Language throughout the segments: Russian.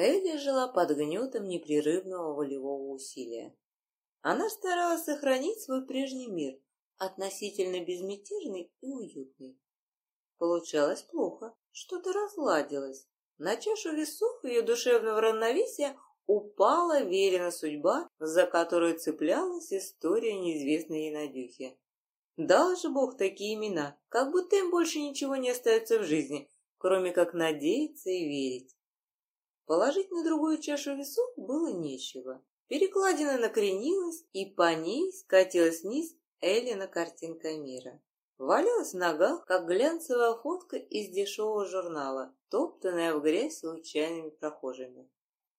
Элли жила под гнетом непрерывного волевого усилия. Она старалась сохранить свой прежний мир, относительно безмятежный и уютный. Получалось плохо, что-то разладилось. На чашу весов ее душевного равновесия упала верена судьба, за которую цеплялась история неизвестной ей Надюхи. Дал же Бог такие имена, как будто им больше ничего не остается в жизни, кроме как надеяться и верить. Положить на другую чашу весов было нечего. Перекладина накренилась, и по ней скатилась вниз Эллина картинка мира. Валялась в ногах, как глянцевая фотка из дешевого журнала, топтанная в грязь случайными прохожими.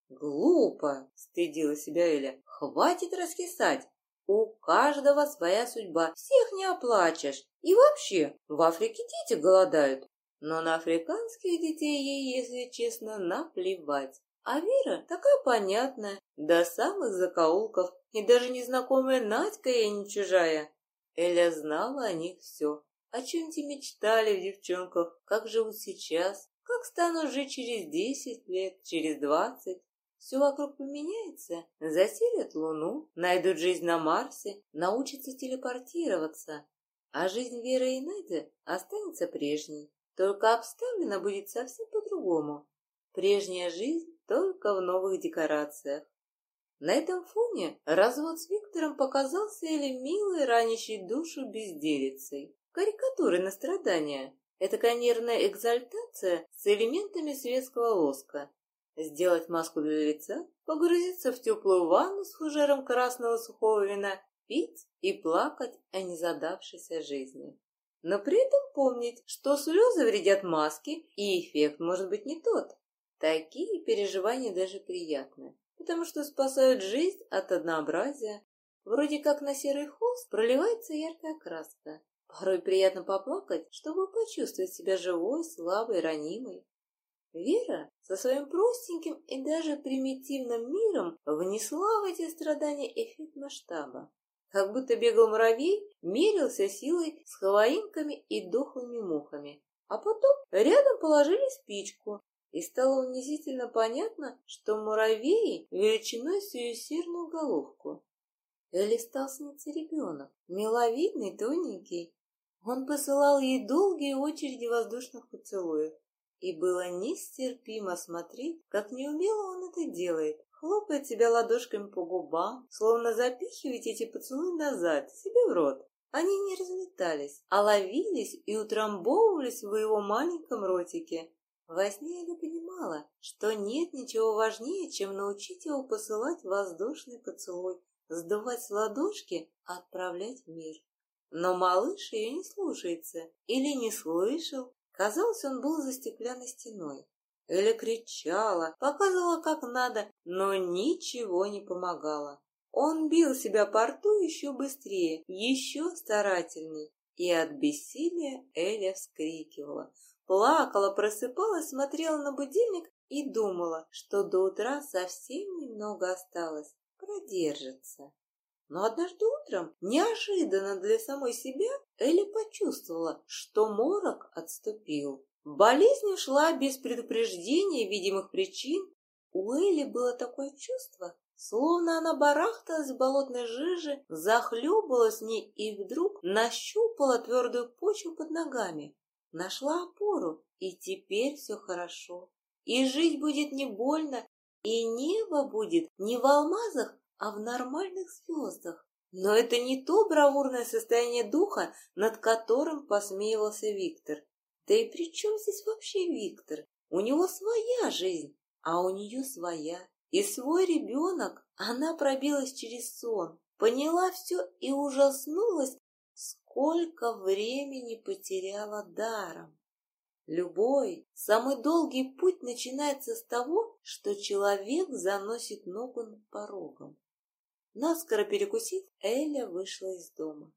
«Глупо!» — стыдила себя Эля. «Хватит раскисать! У каждого своя судьба, всех не оплачешь. И вообще, в Африке дети голодают. Но на африканских детей ей, если честно, наплевать. А Вера такая понятная, до самых закоулков, и даже незнакомая Надька ей не чужая. Эля знала о них все. О чем те мечтали в девчонках, как живут сейчас, как станут жить через десять лет, через двадцать. Все вокруг поменяется, заселят Луну, найдут жизнь на Марсе, научатся телепортироваться. А жизнь Веры и Нади останется прежней, только обставлена будет совсем по-другому. Прежняя жизнь только в новых декорациях. На этом фоне развод с Виктором показался Эле милой, ранящей душу безделицей, карикатурой на страдания. Это нервная экзальтация с элементами светского лоска. Сделать маску для лица, погрузиться в теплую ванну с фужером красного сухого вина, пить и плакать о незадавшейся жизни. Но при этом помнить, что слезы вредят маске, и эффект может быть не тот. Такие переживания даже приятны, потому что спасают жизнь от однообразия. Вроде как на серый холст проливается яркая краска. Порой приятно поплакать, чтобы почувствовать себя живой, слабой, ранимой. Вера со своим простеньким и даже примитивным миром внесла в эти страдания эффект масштаба. Как будто бегал муравей, мерился силой с хаваинками и дохлыми мухами. А потом рядом положили спичку, и стало унизительно понятно, что муравей величиной с ее серную головку. Элли стал сниться ребенок, миловидный, тоненький. Он посылал ей долгие очереди воздушных поцелуев. И было нестерпимо смотреть, как неумело он это делает. Хлопает себя ладошками по губам, словно запихивает эти поцелуи назад, себе в рот. Они не разлетались, а ловились и утрамбовывались в его маленьком ротике. Во сне я понимала, что нет ничего важнее, чем научить его посылать воздушный поцелуй, сдувать с ладошки, отправлять в мир. Но малыш ее не слушается или не слышал. Казалось, он был за стеклянной стеной. Эля кричала, показывала как надо, но ничего не помогало. Он бил себя по рту еще быстрее, еще старательней. И от бессилия Эля вскрикивала – Плакала, просыпалась, смотрела на будильник и думала, что до утра совсем немного осталось, продержится. Но однажды утром, неожиданно для самой себя, Элли почувствовала, что морок отступил. Болезнь ушла без предупреждения видимых причин. У Элли было такое чувство, словно она барахталась в болотной жиже, захлебывалась в ней и вдруг нащупала твердую почву под ногами. Нашла опору, и теперь все хорошо. И жить будет не больно, и небо будет не в алмазах, а в нормальных звездах. Но это не то бравурное состояние духа, над которым посмеивался Виктор. Да и при чем здесь вообще Виктор? У него своя жизнь, а у нее своя. И свой ребенок, она пробилась через сон, поняла все и ужаснулась сколько времени потеряла даром. Любой, самый долгий путь начинается с того, что человек заносит ногу над порогом. Наскоро перекусив, Эля вышла из дома.